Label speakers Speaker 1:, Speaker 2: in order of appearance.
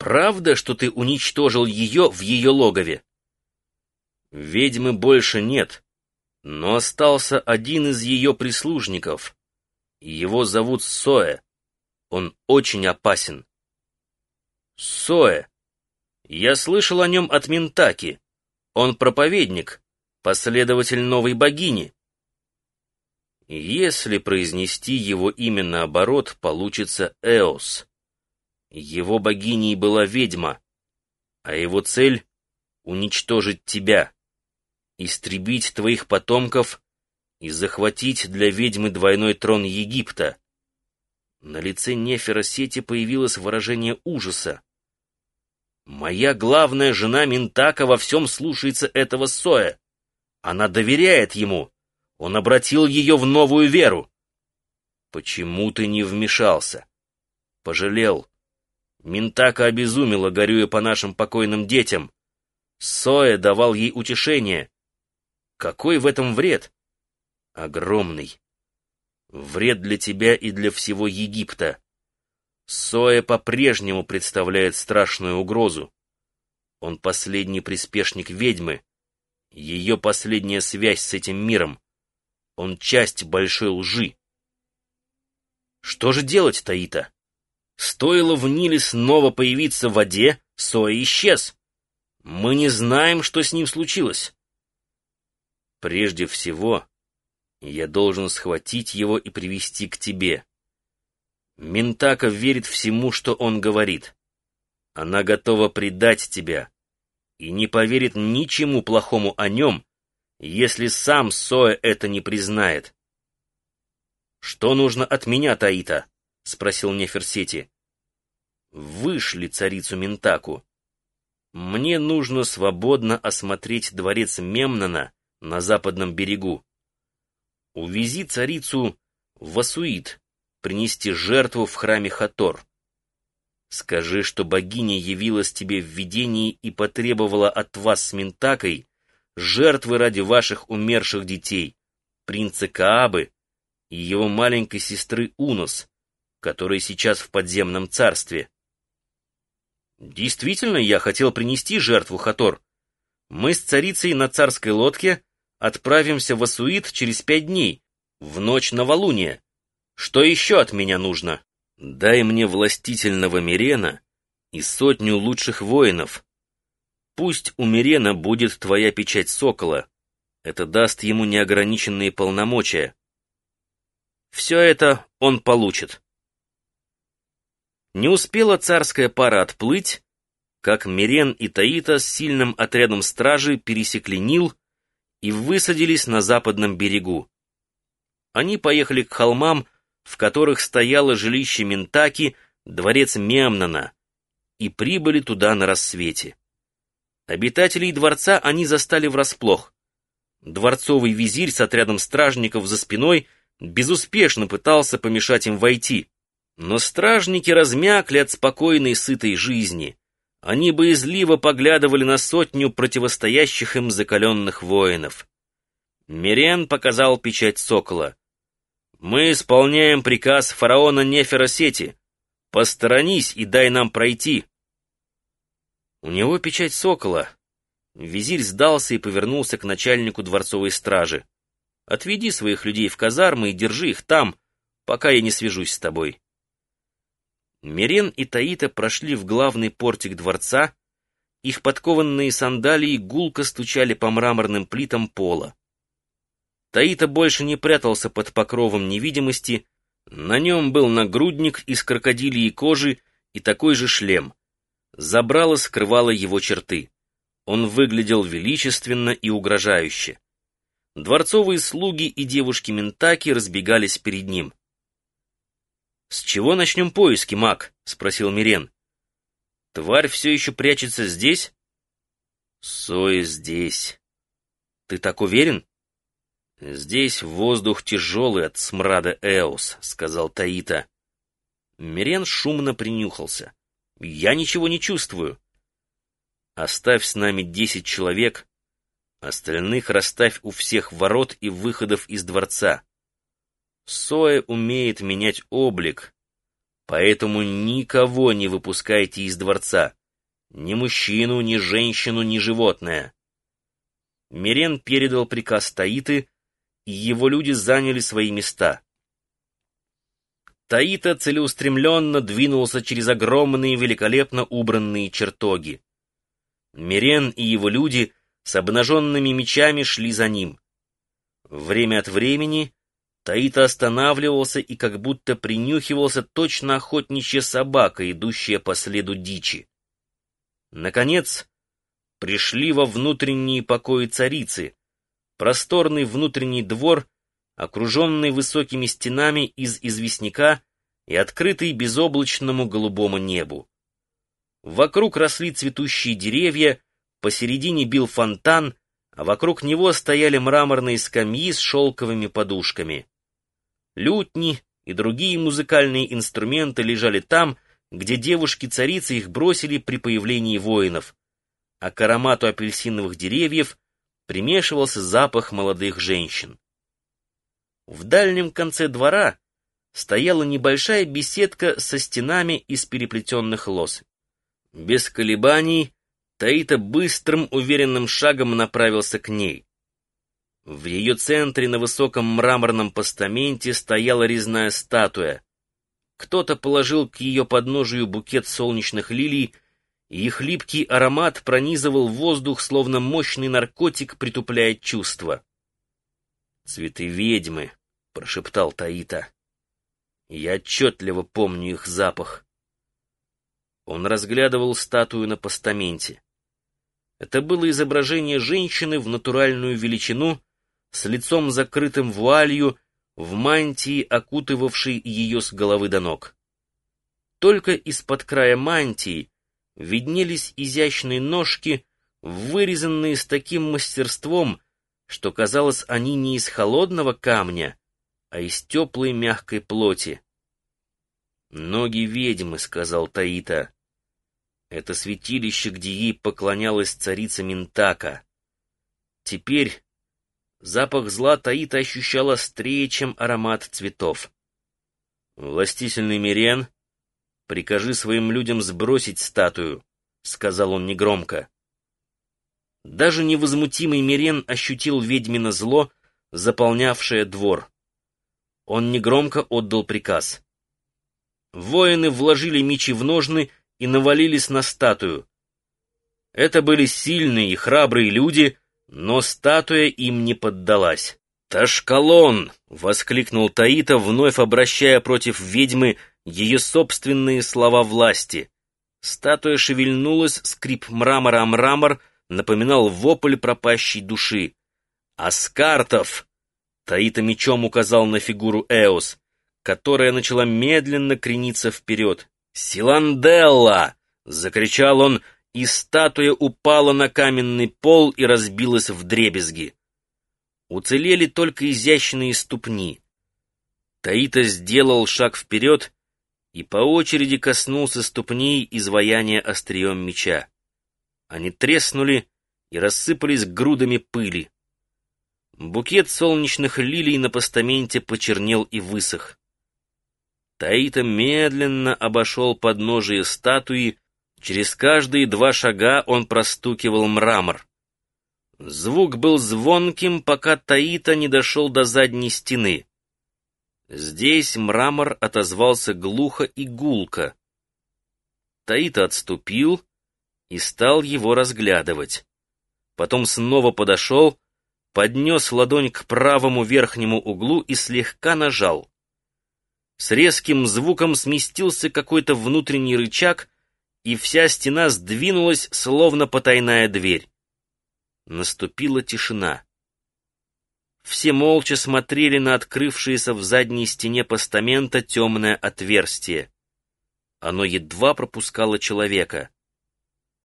Speaker 1: Правда, что ты уничтожил ее в ее логове? Ведьмы больше нет, но остался один из ее прислужников. Его зовут Соэ. Он очень опасен. Соэ. Я слышал о нем от Ментаки. Он проповедник, последователь новой богини. Если произнести его имя наоборот, получится Эос. Его богиней была ведьма, а его цель — уничтожить тебя, истребить твоих потомков и захватить для ведьмы двойной трон Египта. На лице Нефера Сети появилось выражение ужаса. «Моя главная жена Ментака во всем слушается этого Соя. Она доверяет ему. Он обратил ее в новую веру. Почему ты не вмешался? Пожалел. Ментака обезумела, горюя по нашим покойным детям. Соя давал ей утешение. Какой в этом вред? Огромный. Вред для тебя и для всего Египта. Соя по-прежнему представляет страшную угрозу. Он последний приспешник ведьмы, ее последняя связь с этим миром. Он часть большой лжи. Что же делать, Таита? Стоило в Ниле снова появиться в воде, Соя исчез. Мы не знаем, что с ним случилось. Прежде всего, я должен схватить его и привести к тебе. Ментака верит всему, что он говорит. Она готова предать тебя и не поверит ничему плохому о нем, если сам Соя это не признает. «Что нужно от меня, Таита?» — спросил Неферсети. «Вышли царицу Ментаку. Мне нужно свободно осмотреть дворец Мемнона на западном берегу. Увези царицу в Асуит, принести жертву в храме Хатор. Скажи, что богиня явилась тебе в видении и потребовала от вас с Ментакой жертвы ради ваших умерших детей, принца Каабы и его маленькой сестры Унос, которая сейчас в подземном царстве. Действительно, я хотел принести жертву Хатор. Мы с царицей на царской лодке отправимся в Асуит через пять дней, в ночь новолуния. Что еще от меня нужно? Дай мне властительного Мирена и сотню лучших воинов. Пусть у Мирена будет твоя печать сокола. Это даст ему неограниченные полномочия. Все это он получит. Не успела царская пара отплыть, как Мирен и Таита с сильным отрядом стражи пересекли Нил и высадились на западном берегу. Они поехали к холмам, в которых стояло жилище Ментаки, дворец Мемнона, и прибыли туда на рассвете. Обитателей дворца они застали врасплох. Дворцовый визирь с отрядом стражников за спиной безуспешно пытался помешать им войти. Но стражники размякли от спокойной сытой жизни. Они боязливо поглядывали на сотню противостоящих им закаленных воинов. Мирен показал печать сокола. Мы исполняем приказ фараона Неферосети. Посторонись и дай нам пройти. У него печать сокола. Визирь сдался и повернулся к начальнику дворцовой стражи. Отведи своих людей в казармы и держи их там, пока я не свяжусь с тобой. Мирен и Таита прошли в главный портик дворца, их подкованные сандалии гулко стучали по мраморным плитам пола. Таита больше не прятался под покровом невидимости, на нем был нагрудник из крокодилии кожи и такой же шлем. Забрало скрывало его черты. Он выглядел величественно и угрожающе. Дворцовые слуги и девушки Ментаки разбегались перед ним. «С чего начнем поиски, маг?» — спросил Мирен. «Тварь все еще прячется здесь?» «Соя здесь. Ты так уверен?» «Здесь воздух тяжелый от смрада Эос», — сказал Таита. Мирен шумно принюхался. «Я ничего не чувствую». «Оставь с нами десять человек, остальных расставь у всех ворот и выходов из дворца. Соя умеет менять облик, Поэтому никого не выпускайте из дворца. Ни мужчину, ни женщину, ни животное. Мирен передал приказ Таиты, и его люди заняли свои места. Таита целеустремленно двинулся через огромные великолепно убранные чертоги. Мирен и его люди с обнаженными мечами шли за ним. Время от времени Таита останавливался и как будто принюхивался точно охотничья собака, идущая по следу дичи. Наконец, пришли во внутренние покои царицы, просторный внутренний двор — окруженный высокими стенами из известняка и открытый безоблачному голубому небу. Вокруг росли цветущие деревья, посередине бил фонтан, а вокруг него стояли мраморные скамьи с шелковыми подушками. Лютни и другие музыкальные инструменты лежали там, где девушки-царицы их бросили при появлении воинов, а к аромату апельсиновых деревьев примешивался запах молодых женщин. В дальнем конце двора стояла небольшая беседка со стенами из переплетенных лос. Без колебаний Таита быстрым, уверенным шагом направился к ней. В ее центре на высоком мраморном постаменте стояла резная статуя. Кто-то положил к ее подножию букет солнечных лилий, и их липкий аромат пронизывал воздух, словно мощный наркотик, притупляя чувства. Цветы ведьмы, — прошептал Таита. «Я отчетливо помню их запах». Он разглядывал статую на постаменте. Это было изображение женщины в натуральную величину, с лицом закрытым вуалью, в мантии, окутывавшей ее с головы до ног. Только из-под края мантии виднелись изящные ножки, вырезанные с таким мастерством, что, казалось, они не из холодного камня, а из теплой мягкой плоти. «Ноги ведьмы», — сказал Таита. Это святилище, где ей поклонялась царица Ментака. Теперь запах зла Таита ощущал острее, чем аромат цветов. «Властительный Мирен, прикажи своим людям сбросить статую», — сказал он негромко. Даже невозмутимый Мирен ощутил ведьмино зло, заполнявшее двор. Он негромко отдал приказ. Воины вложили мечи в ножны и навалились на статую. Это были сильные и храбрые люди, но статуя им не поддалась. «Ташкалон!» — воскликнул Таита, вновь обращая против ведьмы ее собственные слова власти. Статуя шевельнулась, скрип мрамора о мрамор напоминал вопль пропащей души. «Аскартов!» Таита мечом указал на фигуру Эос, которая начала медленно крениться вперед. «Силанделла!» — закричал он, и статуя упала на каменный пол и разбилась в дребезги. Уцелели только изящные ступни. Таита сделал шаг вперед и по очереди коснулся ступней изваяния острием меча. Они треснули и рассыпались грудами пыли. Букет солнечных лилий на постаменте почернел и высох. Таита медленно обошел подножие статуи, через каждые два шага он простукивал мрамор. Звук был звонким, пока Таита не дошел до задней стены. Здесь мрамор отозвался глухо и гулко. Таита отступил и стал его разглядывать. Потом снова подошел, поднес ладонь к правому верхнему углу и слегка нажал. С резким звуком сместился какой-то внутренний рычаг, и вся стена сдвинулась, словно потайная дверь. Наступила тишина. Все молча смотрели на открывшееся в задней стене постамента темное отверстие. Оно едва пропускало человека.